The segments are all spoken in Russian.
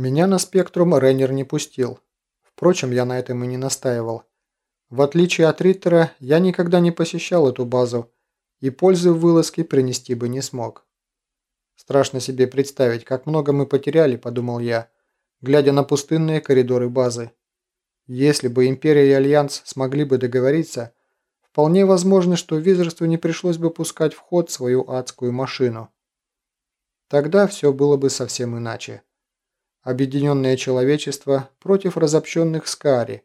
Меня на спектрум Рейнер не пустил. Впрочем, я на этом и не настаивал. В отличие от Риттера, я никогда не посещал эту базу и пользы в вылазке принести бы не смог. Страшно себе представить, как много мы потеряли, подумал я, глядя на пустынные коридоры базы. Если бы Империя и Альянс смогли бы договориться, вполне возможно, что Визерству не пришлось бы пускать в ход свою адскую машину. Тогда все было бы совсем иначе. Объединенное человечество против разобщенных Скари,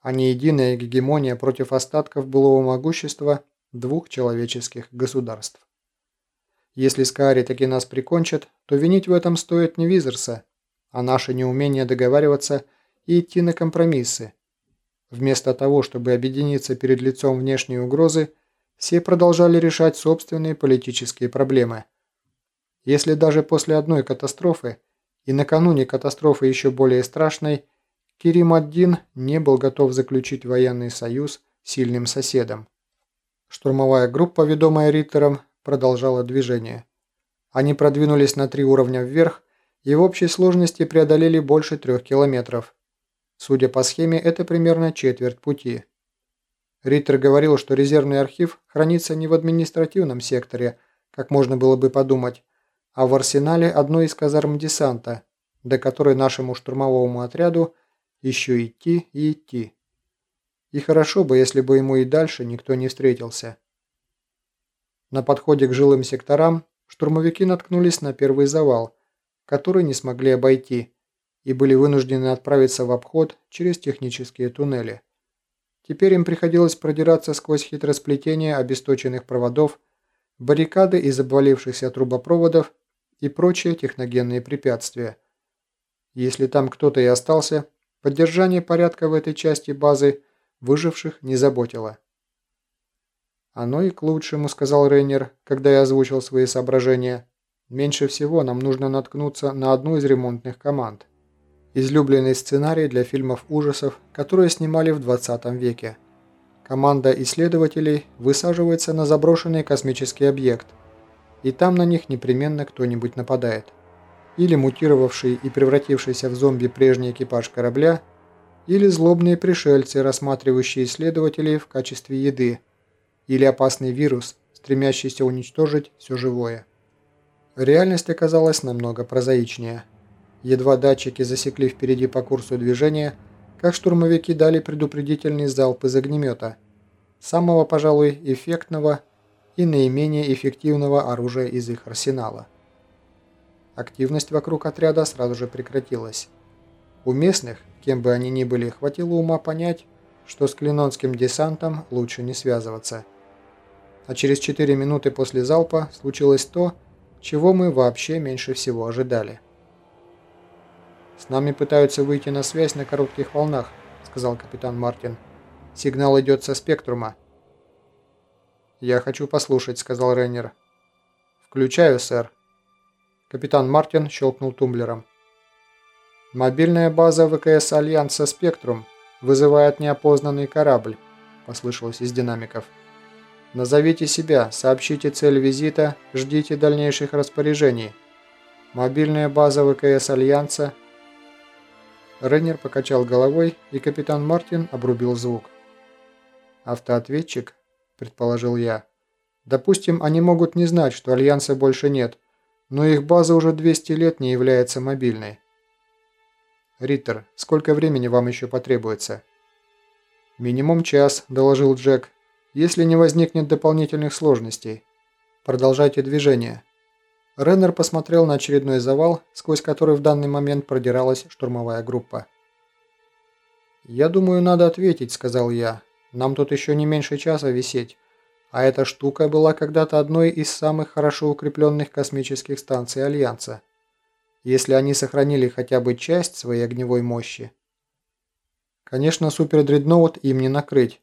а не единая гегемония против остатков былого могущества двух человеческих государств. Если Скари таки нас прикончат, то винить в этом стоит не Визерса, а наше неумение договариваться и идти на компромиссы. Вместо того, чтобы объединиться перед лицом внешней угрозы, все продолжали решать собственные политические проблемы. Если даже после одной катастрофы и накануне катастрофы еще более страшной, Кирим ад-Дин не был готов заключить военный союз с сильным соседом. Штурмовая группа, ведомая Риттером, продолжала движение. Они продвинулись на три уровня вверх и в общей сложности преодолели больше трех километров. Судя по схеме, это примерно четверть пути. Риттер говорил, что резервный архив хранится не в административном секторе, как можно было бы подумать, а в арсенале одной из казарм десанта, до которой нашему штурмовому отряду еще идти и идти. И хорошо бы, если бы ему и дальше никто не встретился. На подходе к жилым секторам штурмовики наткнулись на первый завал, который не смогли обойти, и были вынуждены отправиться в обход через технические туннели. Теперь им приходилось продираться сквозь хитросплетение обесточенных проводов, баррикады из обвалившихся трубопроводов и прочие техногенные препятствия. Если там кто-то и остался, поддержание порядка в этой части базы выживших не заботило. «Оно и к лучшему», — сказал Рейнер, когда я озвучил свои соображения. «Меньше всего нам нужно наткнуться на одну из ремонтных команд. Излюбленный сценарий для фильмов ужасов, которые снимали в 20 веке. Команда исследователей высаживается на заброшенный космический объект, и там на них непременно кто-нибудь нападает. Или мутировавший и превратившийся в зомби прежний экипаж корабля, или злобные пришельцы, рассматривающие исследователей в качестве еды, или опасный вирус, стремящийся уничтожить все живое. Реальность оказалась намного прозаичнее. Едва датчики засекли впереди по курсу движения, как штурмовики дали предупредительный залп из огнемета, самого, пожалуй, эффектного и наименее эффективного оружия из их арсенала. Активность вокруг отряда сразу же прекратилась. У местных, кем бы они ни были, хватило ума понять, что с клинонским десантом лучше не связываться. А через 4 минуты после залпа случилось то, чего мы вообще меньше всего ожидали. «С нами пытаются выйти на связь на коротких волнах», — сказал капитан Мартин. «Сигнал идет со спектрума». «Я хочу послушать», — сказал Рейнер. «Включаю, сэр». Капитан Мартин щелкнул тумблером. «Мобильная база ВКС Альянса «Спектрум» вызывает неопознанный корабль», — послышалось из динамиков. «Назовите себя, сообщите цель визита, ждите дальнейших распоряжений. Мобильная база ВКС Альянса...» Рейнер покачал головой, и капитан Мартин обрубил звук. «Автоответчик?» Предположил я. Допустим, они могут не знать, что Альянса больше нет, но их база уже 200 лет не является мобильной. Риттер, сколько времени вам еще потребуется? Минимум час, доложил Джек, если не возникнет дополнительных сложностей. Продолжайте движение. Реннер посмотрел на очередной завал, сквозь который в данный момент продиралась штурмовая группа. «Я думаю, надо ответить», — сказал я. Нам тут еще не меньше часа висеть. А эта штука была когда-то одной из самых хорошо укрепленных космических станций Альянса. Если они сохранили хотя бы часть своей огневой мощи. Конечно, супердредноут им не накрыть.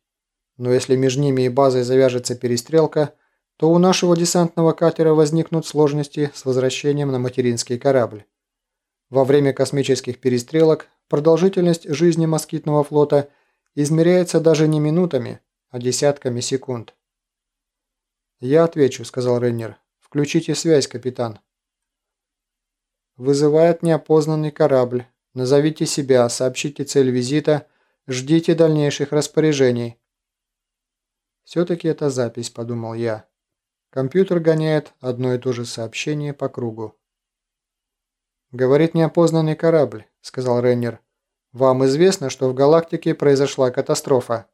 Но если между ними и базой завяжется перестрелка, то у нашего десантного катера возникнут сложности с возвращением на материнский корабль. Во время космических перестрелок продолжительность жизни москитного флота – измеряется даже не минутами, а десятками секунд. «Я отвечу», — сказал Рейнер. «Включите связь, капитан». Вызывает неопознанный корабль. Назовите себя, сообщите цель визита, ждите дальнейших распоряжений». «Все-таки это запись», – подумал я. Компьютер гоняет одно и то же сообщение по кругу. «Говорит неопознанный корабль», – сказал Рейнер. «Вам известно, что в галактике произошла катастрофа?»